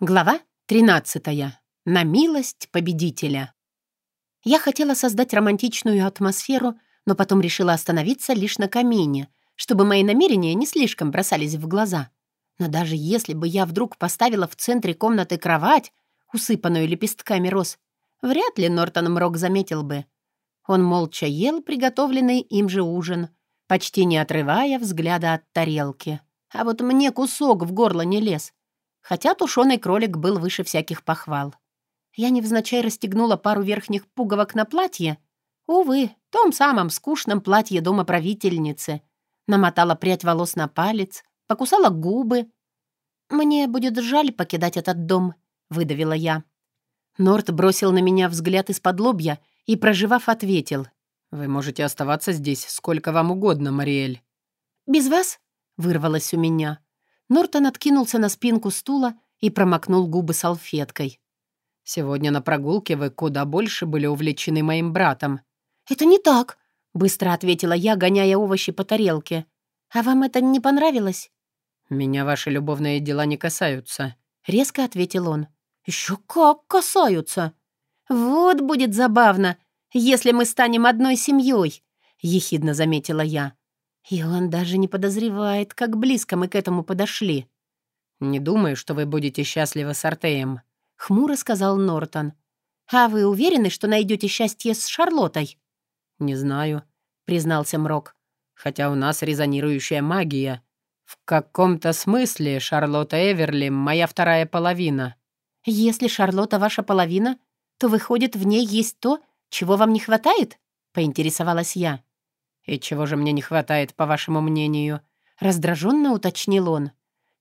Глава 13. На милость победителя. Я хотела создать романтичную атмосферу, но потом решила остановиться лишь на камине, чтобы мои намерения не слишком бросались в глаза. Но даже если бы я вдруг поставила в центре комнаты кровать, усыпанную лепестками роз, вряд ли Нортон Мрок заметил бы. Он молча ел приготовленный им же ужин, почти не отрывая взгляда от тарелки. А вот мне кусок в горло не лез хотя тушеный кролик был выше всяких похвал. Я невзначай расстегнула пару верхних пуговок на платье. Увы, том самом скучном платье дома правительницы. Намотала прядь волос на палец, покусала губы. «Мне будет жаль покидать этот дом», — выдавила я. Норт бросил на меня взгляд из-под лобья и, проживав, ответил. «Вы можете оставаться здесь сколько вам угодно, Мариэль». «Без вас?» — вырвалось у меня. Нортон откинулся на спинку стула и промокнул губы салфеткой. «Сегодня на прогулке вы куда больше были увлечены моим братом». «Это не так», — быстро ответила я, гоняя овощи по тарелке. «А вам это не понравилось?» «Меня ваши любовные дела не касаются», — резко ответил он. «Еще как касаются!» «Вот будет забавно, если мы станем одной семьей», — ехидно заметила я. И он даже не подозревает, как близко мы к этому подошли. «Не думаю, что вы будете счастливы с Артеем», — хмуро сказал Нортон. «А вы уверены, что найдете счастье с Шарлоттой?» «Не знаю», — признался Мрок. «Хотя у нас резонирующая магия. В каком-то смысле Шарлотта Эверли — моя вторая половина». «Если Шарлотта ваша половина, то, выходит, в ней есть то, чего вам не хватает?» — поинтересовалась я. «И чего же мне не хватает, по вашему мнению?» Раздраженно уточнил он.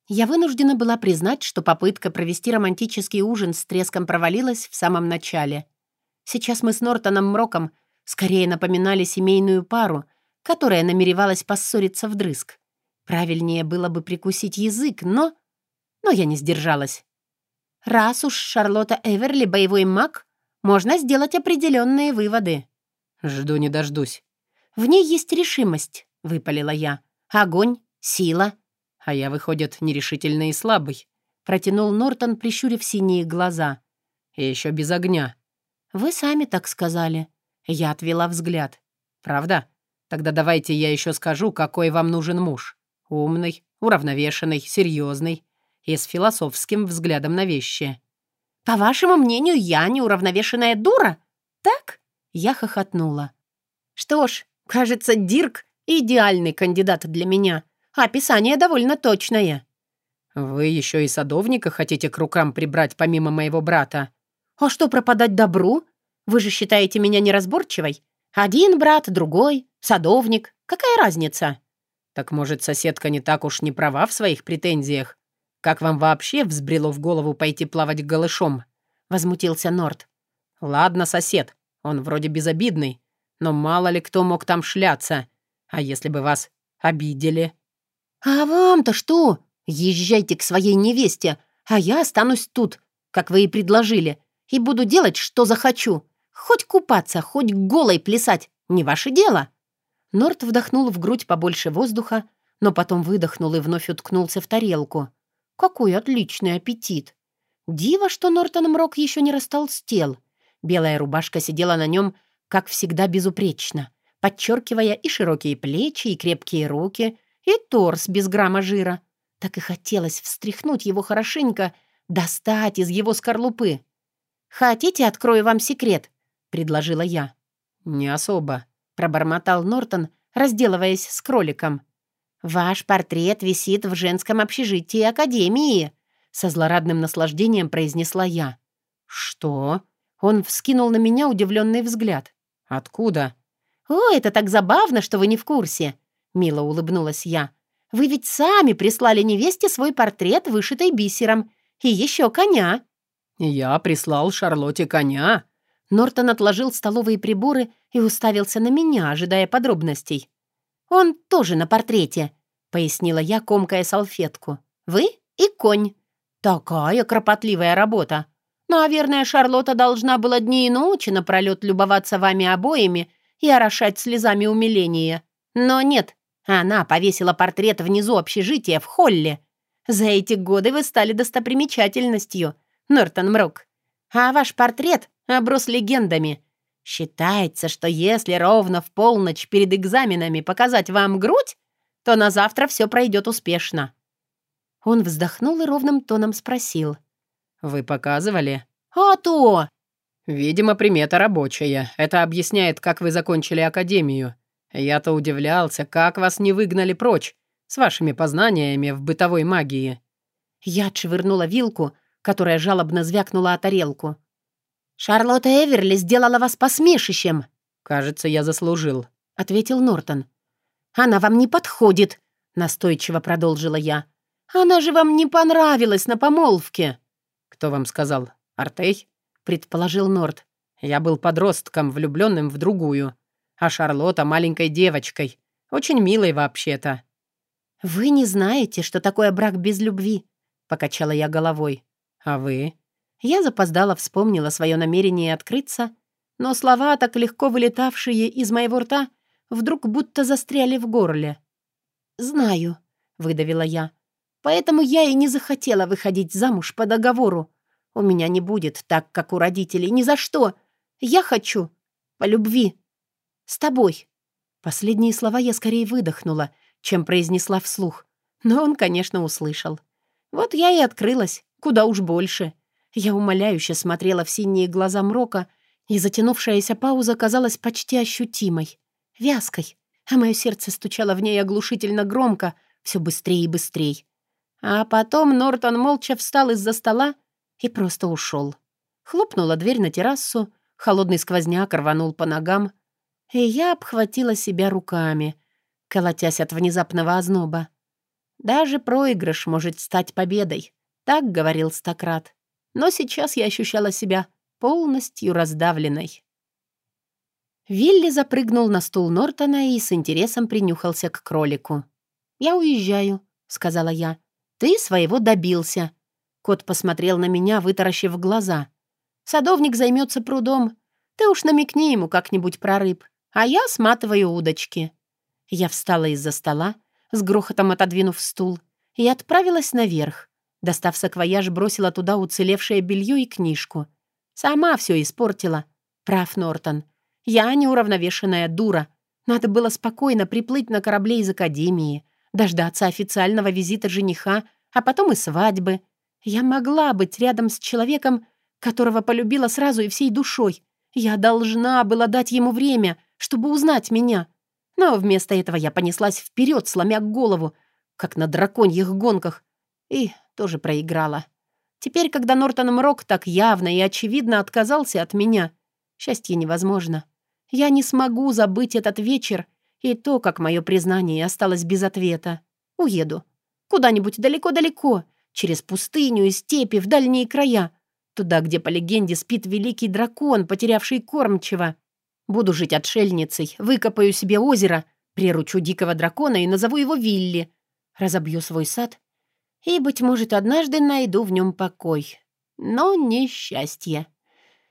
Я вынуждена была признать, что попытка провести романтический ужин с треском провалилась в самом начале. Сейчас мы с Нортоном Мроком скорее напоминали семейную пару, которая намеревалась поссориться вдрызг. Правильнее было бы прикусить язык, но... Но я не сдержалась. Раз уж Шарлотта Эверли боевой маг, можно сделать определенные выводы. «Жду не дождусь», «В ней есть решимость», — выпалила я. «Огонь, сила». «А я, выходит, нерешительный и слабый», — протянул Нортон, прищурив синие глаза. «И еще без огня». «Вы сами так сказали». Я отвела взгляд. «Правда? Тогда давайте я еще скажу, какой вам нужен муж. Умный, уравновешенный, серьезный и с философским взглядом на вещи». «По вашему мнению, я неуравновешенная дура? Так?» Я хохотнула. «Что ж, Кажется, Дирк — идеальный кандидат для меня. Описание довольно точное». «Вы еще и садовника хотите к рукам прибрать помимо моего брата?» «А что пропадать добру? Вы же считаете меня неразборчивой? Один брат, другой, садовник. Какая разница?» «Так, может, соседка не так уж не права в своих претензиях? Как вам вообще взбрело в голову пойти плавать голышом?» — возмутился Норт. «Ладно, сосед, он вроде безобидный, но мало ли кто мог там шляться. А если бы вас обидели?» «А вам-то что? Езжайте к своей невесте, а я останусь тут, как вы и предложили, и буду делать, что захочу. Хоть купаться, хоть голой плясать, не ваше дело». Норт вдохнул в грудь побольше воздуха, но потом выдохнул и вновь уткнулся в тарелку. «Какой отличный аппетит!» Диво, что Нортон Мрок еще не растолстел. Белая рубашка сидела на нем как всегда, безупречно, подчеркивая и широкие плечи, и крепкие руки, и торс без грамма жира. Так и хотелось встряхнуть его хорошенько, достать из его скорлупы. «Хотите, открою вам секрет?» — предложила я. «Не особо», — пробормотал Нортон, разделываясь с кроликом. «Ваш портрет висит в женском общежитии Академии», — со злорадным наслаждением произнесла я. «Что?» Он вскинул на меня удивленный взгляд. «Откуда?» «О, это так забавно, что вы не в курсе!» — мило улыбнулась я. «Вы ведь сами прислали невесте свой портрет, вышитый бисером. И еще коня». «Я прислал Шарлотте коня?» Нортон отложил столовые приборы и уставился на меня, ожидая подробностей. «Он тоже на портрете», — пояснила я, комкая салфетку. «Вы и конь. Такая кропотливая работа. Наверное, Шарлотта должна была дни и ночи напролет любоваться вами обоими и орошать слезами умиления. Но нет, она повесила портрет внизу общежития в холле. За эти годы вы стали достопримечательностью, Нортон Мрок. А ваш портрет оброс легендами. Считается, что если ровно в полночь перед экзаменами показать вам грудь, то на завтра все пройдет успешно». Он вздохнул и ровным тоном спросил. «Вы показывали?» «А то!» «Видимо, примета рабочая. Это объясняет, как вы закончили академию. Я-то удивлялся, как вас не выгнали прочь с вашими познаниями в бытовой магии». Я отшвырнула вилку, которая жалобно звякнула о тарелку. «Шарлотта Эверли сделала вас посмешищем!» «Кажется, я заслужил», — ответил Нортон. «Она вам не подходит», — настойчиво продолжила я. «Она же вам не понравилась на помолвке». «Кто вам сказал? Артей?» — предположил Норт. «Я был подростком, влюбленным в другую, а Шарлотта — маленькой девочкой, очень милой вообще-то». «Вы не знаете, что такое брак без любви», — покачала я головой. «А вы?» Я запоздала, вспомнила свое намерение открыться, но слова, так легко вылетавшие из моего рта, вдруг будто застряли в горле. «Знаю», — выдавила я. «Поэтому я и не захотела выходить замуж по договору. У меня не будет так, как у родителей. Ни за что. Я хочу. По любви. С тобой». Последние слова я скорее выдохнула, чем произнесла вслух. Но он, конечно, услышал. Вот я и открылась, куда уж больше. Я умоляюще смотрела в синие глаза Мрока, и затянувшаяся пауза казалась почти ощутимой, вязкой, а мое сердце стучало в ней оглушительно громко, все быстрее и быстрее. А потом Нортон молча встал из-за стола и просто ушел. Хлопнула дверь на террасу, холодный сквозняк рванул по ногам, и я обхватила себя руками, колотясь от внезапного озноба. «Даже проигрыш может стать победой», — так говорил Стократ но сейчас я ощущала себя полностью раздавленной. Вилли запрыгнул на стул Нортона и с интересом принюхался к кролику. «Я уезжаю», — сказала я. «Ты своего добился». Кот посмотрел на меня, вытаращив глаза. «Садовник займется прудом. Ты уж намекни ему как-нибудь про рыб, а я сматываю удочки». Я встала из-за стола, с грохотом отодвинув стул, и отправилась наверх. Достав саквояж, бросила туда уцелевшее белье и книжку. Сама все испортила. Прав Нортон. Я неуравновешенная дура. Надо было спокойно приплыть на корабле из Академии, дождаться официального визита жениха, а потом и свадьбы. Я могла быть рядом с человеком, которого полюбила сразу и всей душой. Я должна была дать ему время, чтобы узнать меня. Но вместо этого я понеслась вперед, сломя голову, как на драконьих гонках, и тоже проиграла. Теперь, когда Нортон Мрок так явно и очевидно отказался от меня, счастье невозможно. Я не смогу забыть этот вечер и то, как мое признание осталось без ответа. Уеду. Куда-нибудь далеко-далеко, через пустыню и степи, в дальние края. Туда, где, по легенде, спит великий дракон, потерявший кормчего. Буду жить отшельницей, выкопаю себе озеро, приручу дикого дракона и назову его Вилли. Разобью свой сад и, быть может, однажды найду в нем покой. Но не счастье.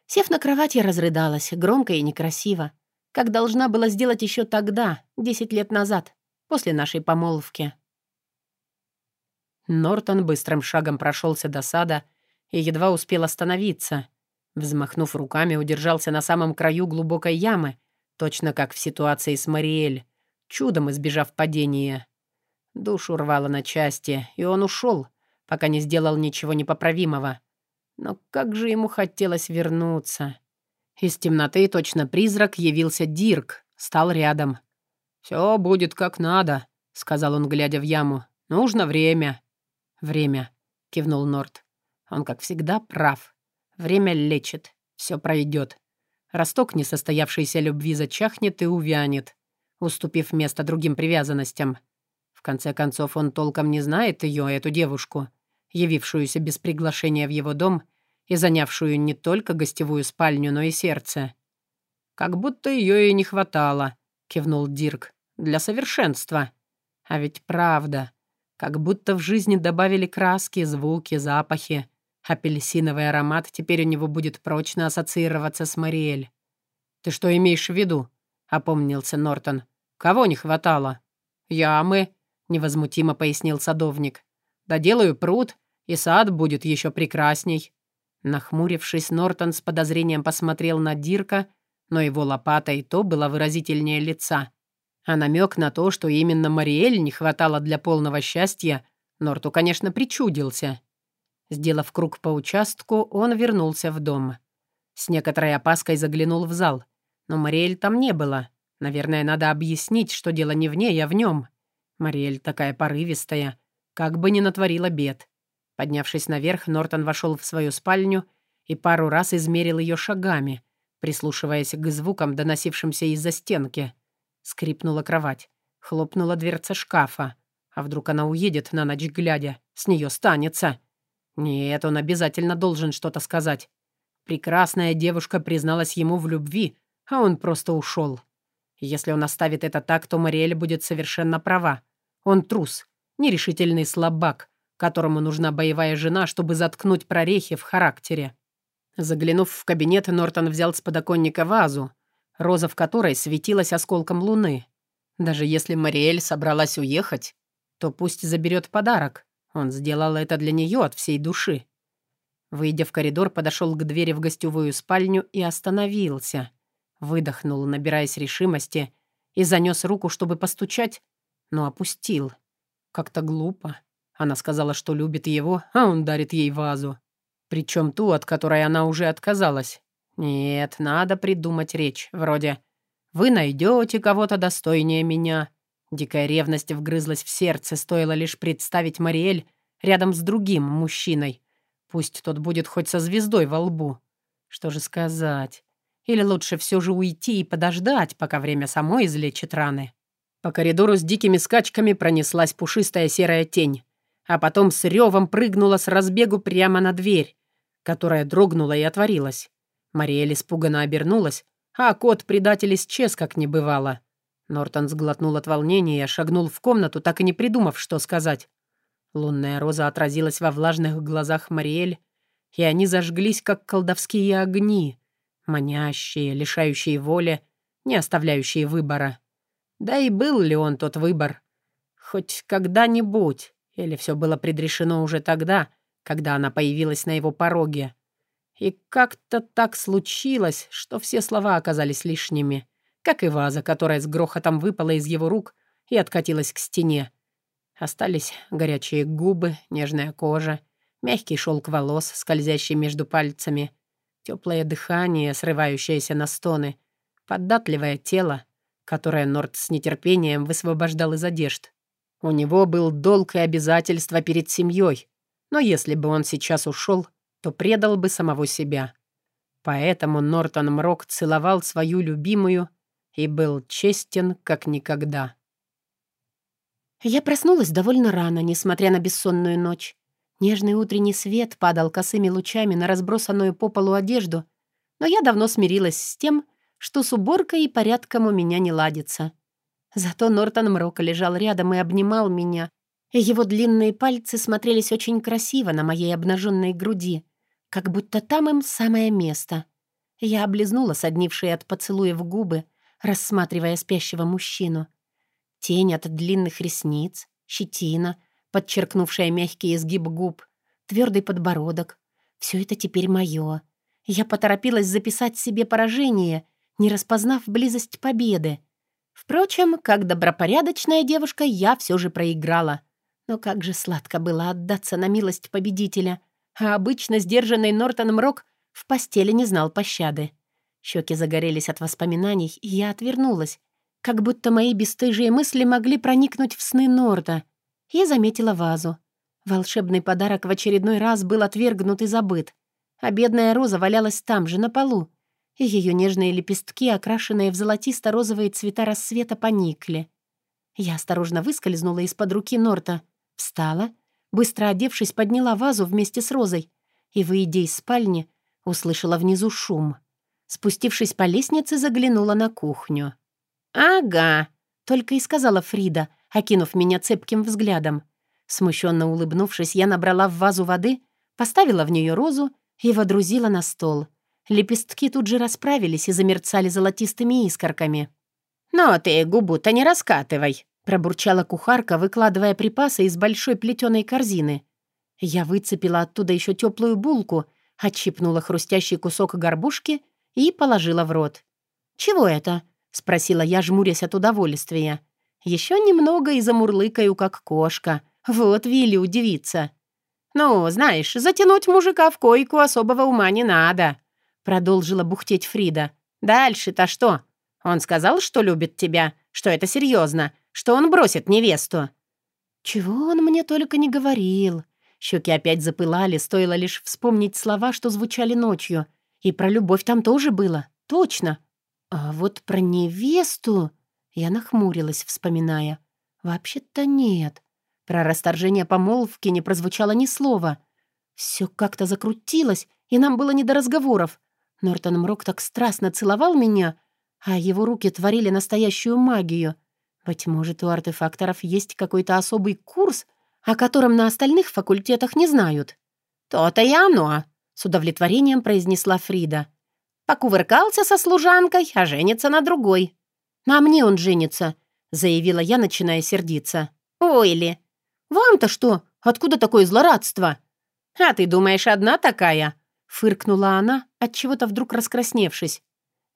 Сев на кровать, я разрыдалась, громко и некрасиво, как должна была сделать еще тогда, десять лет назад, после нашей помолвки. Нортон быстрым шагом прошелся до сада и едва успел остановиться. Взмахнув руками, удержался на самом краю глубокой ямы, точно как в ситуации с Мариэль, чудом избежав падения. Душу рвало на части, и он ушел, пока не сделал ничего непоправимого. Но как же ему хотелось вернуться. Из темноты точно призрак явился Дирк, стал рядом. «Все будет как надо», — сказал он, глядя в яму. «Нужно время». «Время», — кивнул Норт. Он, как всегда, прав. Время лечит, все пройдет. Росток несостоявшейся любви зачахнет и увянет, уступив место другим привязанностям — конце концов, он толком не знает ее, эту девушку, явившуюся без приглашения в его дом и занявшую не только гостевую спальню, но и сердце. «Как будто ее и не хватало», — кивнул Дирк, — «для совершенства». А ведь правда, как будто в жизни добавили краски, звуки, запахи. Апельсиновый аромат теперь у него будет прочно ассоциироваться с Мариэль. «Ты что имеешь в виду?» — опомнился Нортон. «Кого не хватало?» «Ямы», — невозмутимо пояснил садовник. Доделаю пруд, и сад будет еще прекрасней». Нахмурившись, Нортон с подозрением посмотрел на Дирка, но его лопата и то была выразительнее лица. А намек на то, что именно Мариэль не хватало для полного счастья, Норту, конечно, причудился. Сделав круг по участку, он вернулся в дом. С некоторой опаской заглянул в зал. Но Мариэль там не было. Наверное, надо объяснить, что дело не в ней, а в нем. Мариэль такая порывистая, как бы ни натворила бед. Поднявшись наверх, Нортон вошел в свою спальню и пару раз измерил ее шагами, прислушиваясь к звукам, доносившимся из-за стенки. Скрипнула кровать, хлопнула дверца шкафа. А вдруг она уедет на ночь глядя? С нее станется. Нет, он обязательно должен что-то сказать. Прекрасная девушка призналась ему в любви, а он просто ушел. Если он оставит это так, то Мариэль будет совершенно права. Он трус, нерешительный слабак, которому нужна боевая жена, чтобы заткнуть прорехи в характере. Заглянув в кабинет, Нортон взял с подоконника вазу, роза в которой светилась осколком луны. Даже если Мариэль собралась уехать, то пусть заберет подарок. Он сделал это для нее от всей души. Выйдя в коридор, подошел к двери в гостевую спальню и остановился. Выдохнул, набираясь решимости, и занес руку, чтобы постучать, но опустил. Как-то глупо. Она сказала, что любит его, а он дарит ей вазу. Причем ту, от которой она уже отказалась. Нет, надо придумать речь, вроде «Вы найдете кого-то достойнее меня». Дикая ревность вгрызлась в сердце, стоило лишь представить Мариэль рядом с другим мужчиной. Пусть тот будет хоть со звездой во лбу. Что же сказать? Или лучше все же уйти и подождать, пока время само излечит раны? По коридору с дикими скачками пронеслась пушистая серая тень а потом с ревом прыгнула с разбегу прямо на дверь, которая дрогнула и отворилась. Мариэль испуганно обернулась, а кот-предатель исчез, как не бывало. Нортон сглотнул от волнения и шагнул в комнату, так и не придумав, что сказать. Лунная роза отразилась во влажных глазах Мариэль, и они зажглись, как колдовские огни, манящие, лишающие воли, не оставляющие выбора. Да и был ли он тот выбор? Хоть когда-нибудь. Или все было предрешено уже тогда, когда она появилась на его пороге? И как-то так случилось, что все слова оказались лишними, как и ваза, которая с грохотом выпала из его рук и откатилась к стене. Остались горячие губы, нежная кожа, мягкий шелк волос, скользящий между пальцами, теплое дыхание, срывающееся на стоны, податливое тело, которое Норд с нетерпением высвобождал из одежд. У него был долг и обязательства перед семьей, но если бы он сейчас ушел, то предал бы самого себя. Поэтому Нортон Мрок целовал свою любимую и был честен, как никогда. Я проснулась довольно рано, несмотря на бессонную ночь. Нежный утренний свет падал косыми лучами на разбросанную по полу одежду, но я давно смирилась с тем, что с уборкой и порядком у меня не ладится. Зато Нортон Мрока лежал рядом и обнимал меня, и его длинные пальцы смотрелись очень красиво на моей обнаженной груди, как будто там им самое место. Я облизнула соднившие от поцелуев губы, рассматривая спящего мужчину. Тень от длинных ресниц, щетина, подчеркнувшая мягкий изгиб губ, твердый подбородок. Все это теперь мое. Я поторопилась записать себе поражение, не распознав близость победы. Впрочем, как добропорядочная девушка, я все же проиграла. Но как же сладко было отдаться на милость победителя. А обычно сдержанный Нортон Мрок в постели не знал пощады. Щеки загорелись от воспоминаний, и я отвернулась, как будто мои бесстыжие мысли могли проникнуть в сны Норта. Я заметила вазу. Волшебный подарок в очередной раз был отвергнут и забыт, а бедная роза валялась там же, на полу, ее нежные лепестки, окрашенные в золотисто-розовые цвета рассвета, поникли. Я осторожно выскользнула из-под руки Норта, встала, быстро одевшись, подняла вазу вместе с розой и, выйдя из спальни, услышала внизу шум. Спустившись по лестнице, заглянула на кухню. «Ага», — только и сказала Фрида, окинув меня цепким взглядом. Смущенно улыбнувшись, я набрала в вазу воды, поставила в нее розу и водрузила на стол — Лепестки тут же расправились и замерцали золотистыми искорками. «Но ты губу-то не раскатывай», Пробурчала кухарка, выкладывая припасы из большой плетеной корзины. Я выцепила оттуда еще теплую булку, отщипнула хрустящий кусок горбушки и положила в рот. «Чего это?» — спросила я, жмурясь от удовольствия. «Еще немного и замурлыкаю, как кошка. Вот Вилли удивится». «Ну, знаешь, затянуть мужика в койку особого ума не надо», — продолжила бухтеть Фрида. «Дальше-то что? Он сказал, что любит тебя, что это серьезно, что он бросит невесту». «Чего он мне только не говорил?» Щеки опять запылали, стоило лишь вспомнить слова, что звучали ночью. И про любовь там тоже было. Точно. А вот про невесту... Я нахмурилась, вспоминая. Вообще-то нет. Про расторжение помолвки не прозвучало ни слова. Все как-то закрутилось, и нам было не до разговоров. Нортон Мрок так страстно целовал меня, а его руки творили настоящую магию. Быть может, у артефакторов есть какой-то особый курс, о котором на остальных факультетах не знают. «То-то и оно», — с удовлетворением произнесла Фрида. «Покувыркался со служанкой, а женится на другой». «На мне он женится», — заявила я, начиная сердиться. «Ой ли, «Вам-то что? Откуда такое злорадство?» «А ты думаешь, одна такая?» — фыркнула она, отчего-то вдруг раскрасневшись.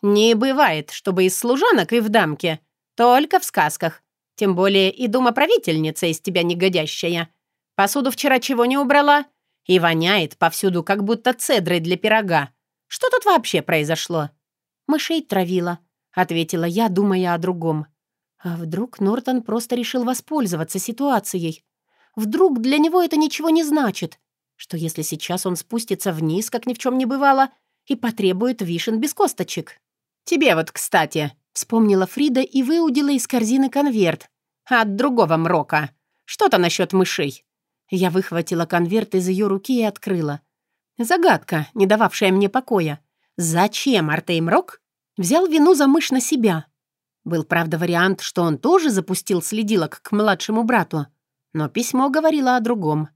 «Не бывает, чтобы из служанок и в дамке. Только в сказках. Тем более и домоправительница из тебя негодящая. Посуду вчера чего не убрала? И воняет повсюду, как будто цедрой для пирога. Что тут вообще произошло?» «Мышей травила», — ответила я, думая о другом. А вдруг Нортон просто решил воспользоваться ситуацией? Вдруг для него это ничего не значит? Что если сейчас он спустится вниз, как ни в чем не бывало, и потребует вишен без косточек? «Тебе вот, кстати», — вспомнила Фрида и выудила из корзины конверт. «От другого мрока. Что-то насчет мышей». Я выхватила конверт из ее руки и открыла. Загадка, не дававшая мне покоя. Зачем Артей Мрок взял вину за мышь на себя? Был, правда, вариант, что он тоже запустил следилок к младшему брату но письмо говорило о другом.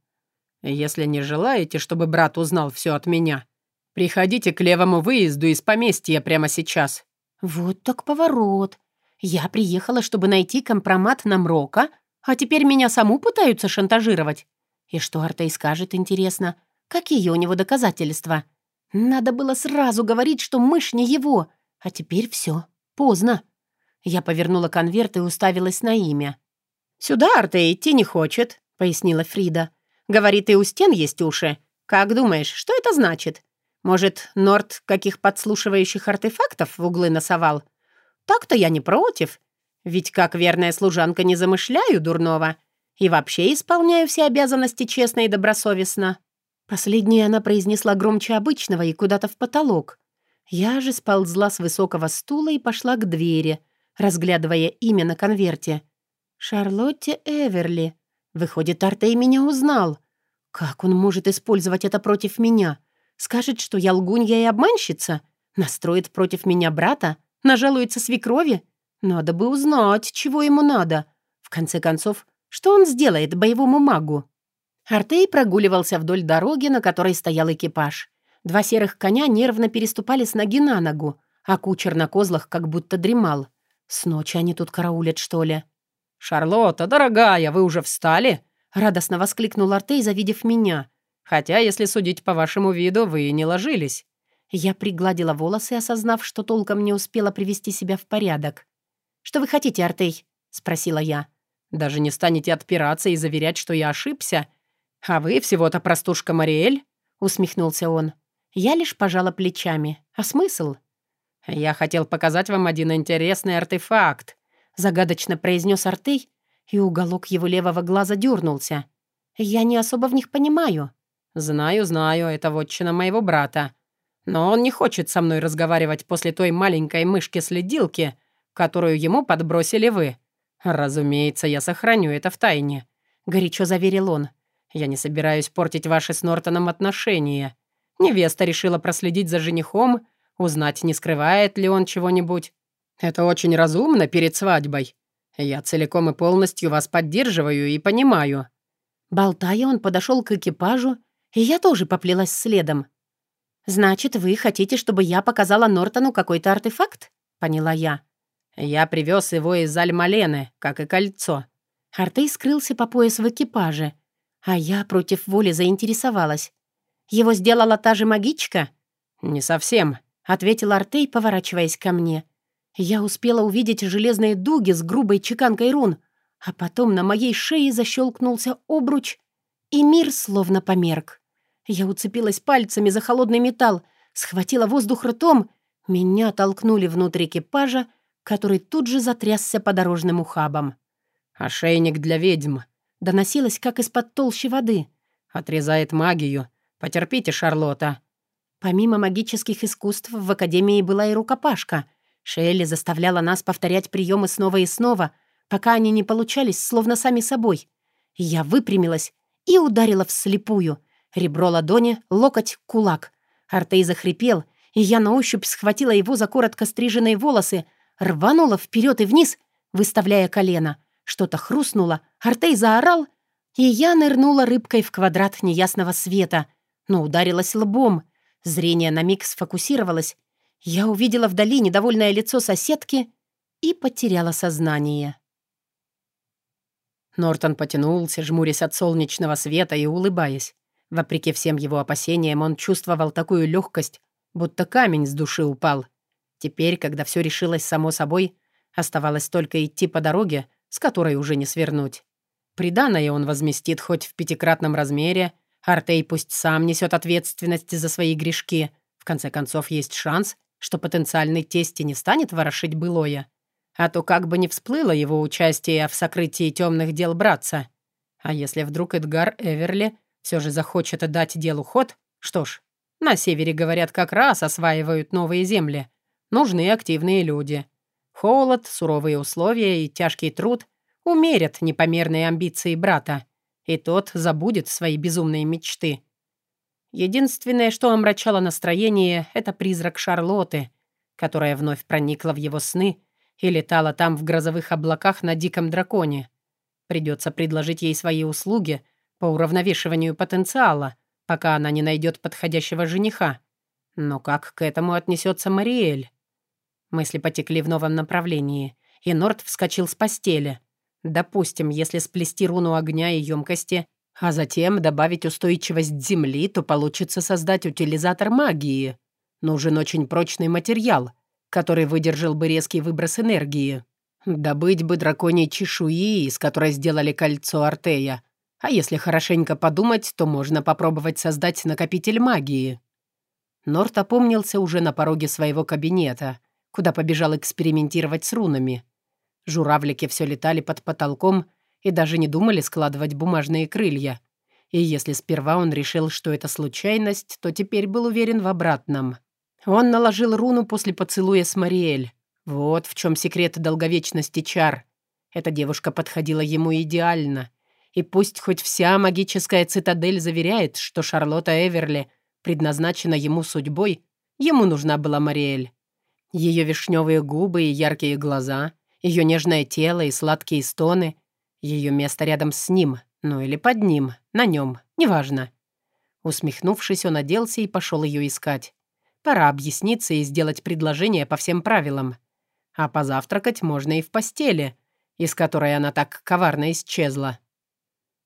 «Если не желаете, чтобы брат узнал все от меня, приходите к левому выезду из поместья прямо сейчас». «Вот так поворот. Я приехала, чтобы найти компромат на Мрока, а теперь меня саму пытаются шантажировать. И что Артей скажет, интересно? Какие у него доказательства? Надо было сразу говорить, что мышь не его, а теперь все, поздно». Я повернула конверт и уставилась на имя. «Сюда Арте идти не хочет», — пояснила Фрида. «Говорит, и у стен есть уши. Как думаешь, что это значит? Может, Норт каких подслушивающих артефактов в углы носовал? Так-то я не против. Ведь как верная служанка не замышляю дурного. И вообще исполняю все обязанности честно и добросовестно». Последнее она произнесла громче обычного и куда-то в потолок. Я же сползла с высокого стула и пошла к двери, разглядывая имя на конверте — «Шарлотте Эверли. Выходит, Артей меня узнал. Как он может использовать это против меня? Скажет, что я лгунья и обманщица? Настроит против меня брата? Нажалуется свекрови? Надо бы узнать, чего ему надо. В конце концов, что он сделает боевому магу?» Артей прогуливался вдоль дороги, на которой стоял экипаж. Два серых коня нервно переступали с ноги на ногу, а кучер на козлах как будто дремал. С ночи они тут караулят, что ли? «Шарлотта, дорогая, вы уже встали?» — радостно воскликнул Артей, завидев меня. «Хотя, если судить по вашему виду, вы не ложились». Я пригладила волосы, осознав, что толком не успела привести себя в порядок. «Что вы хотите, Артей?» — спросила я. «Даже не станете отпираться и заверять, что я ошибся. А вы всего-то простушка Мариэль?» — усмехнулся он. Я лишь пожала плечами. «А смысл?» «Я хотел показать вам один интересный артефакт», загадочно произнес Артей, и уголок его левого глаза дернулся. «Я не особо в них понимаю». «Знаю, знаю, это вотчина моего брата. Но он не хочет со мной разговаривать после той маленькой мышки-следилки, которую ему подбросили вы. Разумеется, я сохраню это в тайне», — горячо заверил он. «Я не собираюсь портить ваши с Нортоном отношения. Невеста решила проследить за женихом, узнать, не скрывает ли он чего-нибудь. Это очень разумно перед свадьбой. Я целиком и полностью вас поддерживаю и понимаю». Болтая, он подошел к экипажу, и я тоже поплелась следом. «Значит, вы хотите, чтобы я показала Нортону какой-то артефакт?» — поняла я. Я привез его из Альмалены, как и кольцо». Артей скрылся по пояс в экипаже, а я против воли заинтересовалась. «Его сделала та же магичка?» «Не совсем», — ответил Артей, поворачиваясь ко мне. Я успела увидеть железные дуги с грубой чеканкой рун, а потом на моей шее защелкнулся обруч, и мир словно померк. Я уцепилась пальцами за холодный металл, схватила воздух ртом, меня толкнули внутрь экипажа, который тут же затрясся по дорожным ухабам. «Ошейник для ведьм», — доносилось, как из-под толщи воды. «Отрезает магию. Потерпите, Шарлотта». Помимо магических искусств в Академии была и рукопашка. Шелли заставляла нас повторять приемы снова и снова, пока они не получались, словно сами собой. Я выпрямилась и ударила вслепую. Ребро ладони, локоть, кулак. Артей захрипел, и я на ощупь схватила его за коротко стриженные волосы, рванула вперед и вниз, выставляя колено. Что-то хрустнуло, Артей заорал, и я нырнула рыбкой в квадрат неясного света, но ударилась лбом — Зрение на миг сфокусировалось. Я увидела вдали недовольное лицо соседки и потеряла сознание. Нортон потянулся, жмурясь от солнечного света и улыбаясь. Вопреки всем его опасениям, он чувствовал такую легкость, будто камень с души упал. Теперь, когда все решилось само собой, оставалось только идти по дороге, с которой уже не свернуть. Приданное он возместит хоть в пятикратном размере, Артей пусть сам несет ответственность за свои грешки. В конце концов, есть шанс, что потенциальный тести не станет ворошить былое. А то как бы не всплыло его участие в сокрытии темных дел братца. А если вдруг Эдгар Эверли все же захочет дать делу ход, что ж, на севере, говорят, как раз осваивают новые земли. Нужны активные люди. Холод, суровые условия и тяжкий труд умерят непомерные амбиции брата и тот забудет свои безумные мечты. Единственное, что омрачало настроение, это призрак Шарлоты, которая вновь проникла в его сны и летала там в грозовых облаках на диком драконе. Придется предложить ей свои услуги по уравновешиванию потенциала, пока она не найдет подходящего жениха. Но как к этому отнесется Мариэль? Мысли потекли в новом направлении, и Норт вскочил с постели — Допустим, если сплести руну огня и емкости, а затем добавить устойчивость земли, то получится создать утилизатор магии. Нужен очень прочный материал, который выдержал бы резкий выброс энергии. Добыть бы драконьей чешуи, из которой сделали кольцо Артея. А если хорошенько подумать, то можно попробовать создать накопитель магии. Норт опомнился уже на пороге своего кабинета, куда побежал экспериментировать с рунами. Журавлики все летали под потолком и даже не думали складывать бумажные крылья. И если сперва он решил, что это случайность, то теперь был уверен в обратном. Он наложил руну после поцелуя с Мариэль. Вот в чем секрет долговечности чар. Эта девушка подходила ему идеально. И пусть хоть вся магическая цитадель заверяет, что Шарлотта Эверли предназначена ему судьбой, ему нужна была Мариэль. Ее вишневые губы и яркие глаза — ее нежное тело и сладкие стоны, ее место рядом с ним, ну или под ним, на нем, неважно. Усмехнувшись, он оделся и пошел ее искать. Пора объясниться и сделать предложение по всем правилам. А позавтракать можно и в постели, из которой она так коварно исчезла.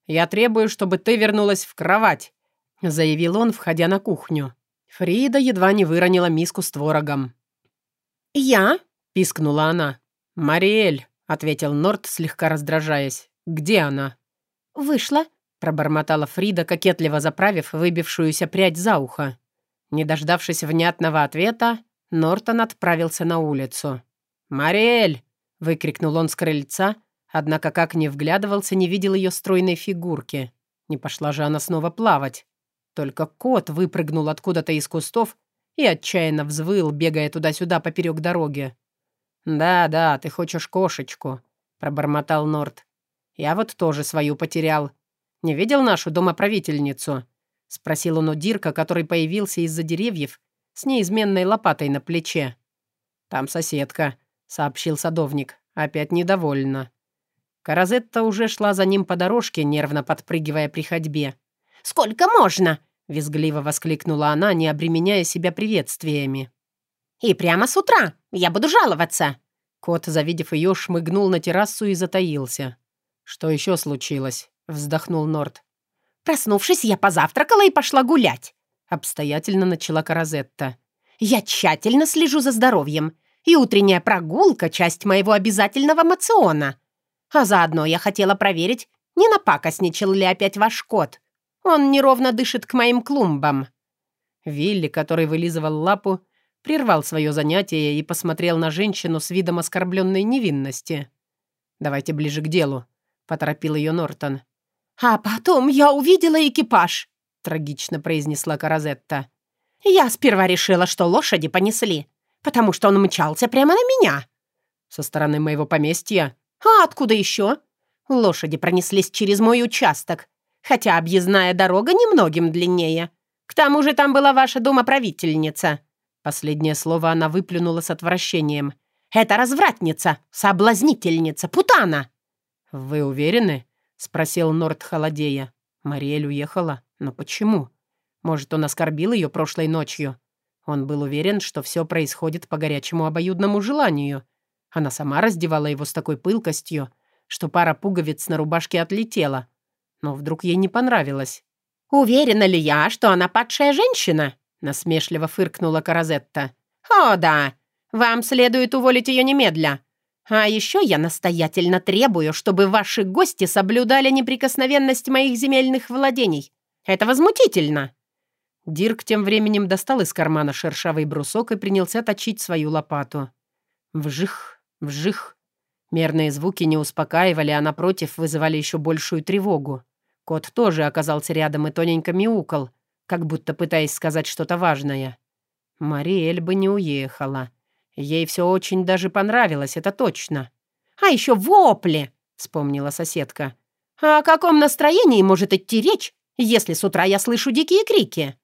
«Я требую, чтобы ты вернулась в кровать», — заявил он, входя на кухню. Фрида едва не выронила миску с творогом. «Я?» — пискнула она. «Мариэль», — ответил Норт, слегка раздражаясь. «Где она?» «Вышла», — пробормотала Фрида, кокетливо заправив выбившуюся прядь за ухо. Не дождавшись внятного ответа, Нортон отправился на улицу. «Мариэль!» — выкрикнул он с крыльца, однако как ни вглядывался, не видел ее стройной фигурки. Не пошла же она снова плавать. Только кот выпрыгнул откуда-то из кустов и отчаянно взвыл, бегая туда-сюда поперек дороги. «Да, да, ты хочешь кошечку», — пробормотал Норт. «Я вот тоже свою потерял. Не видел нашу домоправительницу?» — спросил он у Дирка, который появился из-за деревьев с неизменной лопатой на плече. «Там соседка», — сообщил садовник, опять недовольна. Каразетта уже шла за ним по дорожке, нервно подпрыгивая при ходьбе. «Сколько можно?» — визгливо воскликнула она, не обременяя себя приветствиями. «И прямо с утра. Я буду жаловаться». Кот, завидев ее, шмыгнул на террасу и затаился. «Что еще случилось?» — вздохнул Норт. «Проснувшись, я позавтракала и пошла гулять», — обстоятельно начала Каразетта. «Я тщательно слежу за здоровьем, и утренняя прогулка — часть моего обязательного мациона. А заодно я хотела проверить, не напакостничал ли опять ваш кот. Он неровно дышит к моим клумбам». Вилли, который вылизывал лапу, прервал свое занятие и посмотрел на женщину с видом оскорбленной невинности. «Давайте ближе к делу», — поторопил ее Нортон. «А потом я увидела экипаж», — трагично произнесла Каразетта. «Я сперва решила, что лошади понесли, потому что он мчался прямо на меня». «Со стороны моего поместья?» «А откуда еще?» «Лошади пронеслись через мой участок, хотя объездная дорога немногим длиннее. К тому же там была ваша домоправительница». Последнее слово она выплюнула с отвращением. «Это развратница, соблазнительница, путана!» «Вы уверены?» — спросил Норт холодея. Мариэль уехала. Но почему? Может, он оскорбил ее прошлой ночью? Он был уверен, что все происходит по горячему обоюдному желанию. Она сама раздевала его с такой пылкостью, что пара пуговиц на рубашке отлетела. Но вдруг ей не понравилось. «Уверена ли я, что она падшая женщина?» — насмешливо фыркнула Каразетта. «О, да! Вам следует уволить ее немедля. А еще я настоятельно требую, чтобы ваши гости соблюдали неприкосновенность моих земельных владений. Это возмутительно!» Дирк тем временем достал из кармана шершавый брусок и принялся точить свою лопату. Вжих, вжих. Мерные звуки не успокаивали, а напротив вызывали еще большую тревогу. Кот тоже оказался рядом и тоненько мяукал, как будто пытаясь сказать что-то важное. Мариэль бы не уехала. Ей все очень даже понравилось, это точно. «А еще вопли!» — вспомнила соседка. «А о каком настроении может идти речь, если с утра я слышу дикие крики?»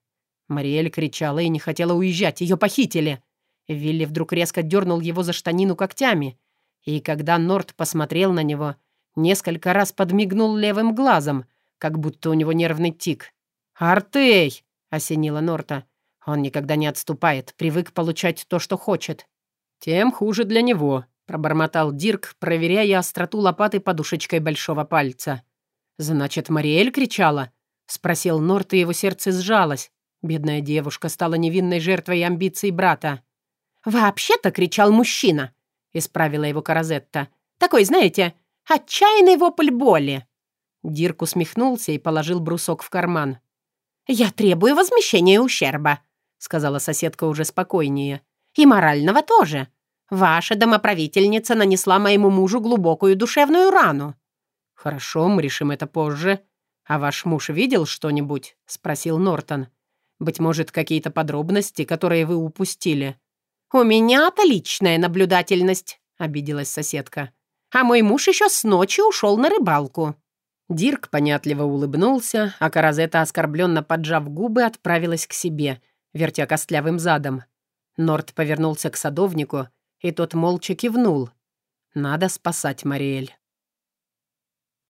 Мариэль кричала и не хотела уезжать, ее похитили. Вилли вдруг резко дернул его за штанину когтями, и когда Норт посмотрел на него, несколько раз подмигнул левым глазом, как будто у него нервный тик. «Артей!» — осенила Норта. «Он никогда не отступает, привык получать то, что хочет». «Тем хуже для него», — пробормотал Дирк, проверяя остроту лопаты подушечкой большого пальца. «Значит, Мариэль кричала?» — спросил Норт, и его сердце сжалось. Бедная девушка стала невинной жертвой амбиций брата. «Вообще-то кричал мужчина», — исправила его Каразетта. «Такой, знаете, отчаянный вопль боли». Дирк усмехнулся и положил брусок в карман. «Я требую возмещения ущерба», — сказала соседка уже спокойнее. «И морального тоже. Ваша домоправительница нанесла моему мужу глубокую душевную рану». «Хорошо, мы решим это позже. А ваш муж видел что-нибудь?» — спросил Нортон. «Быть может, какие-то подробности, которые вы упустили?» «У меня-то личная наблюдательность», — обиделась соседка. «А мой муж еще с ночи ушел на рыбалку». Дирк понятливо улыбнулся, а Каразета, оскорбленно поджав губы, отправилась к себе, вертя костлявым задом. Норт повернулся к садовнику, и тот молча кивнул. «Надо спасать Мариэль».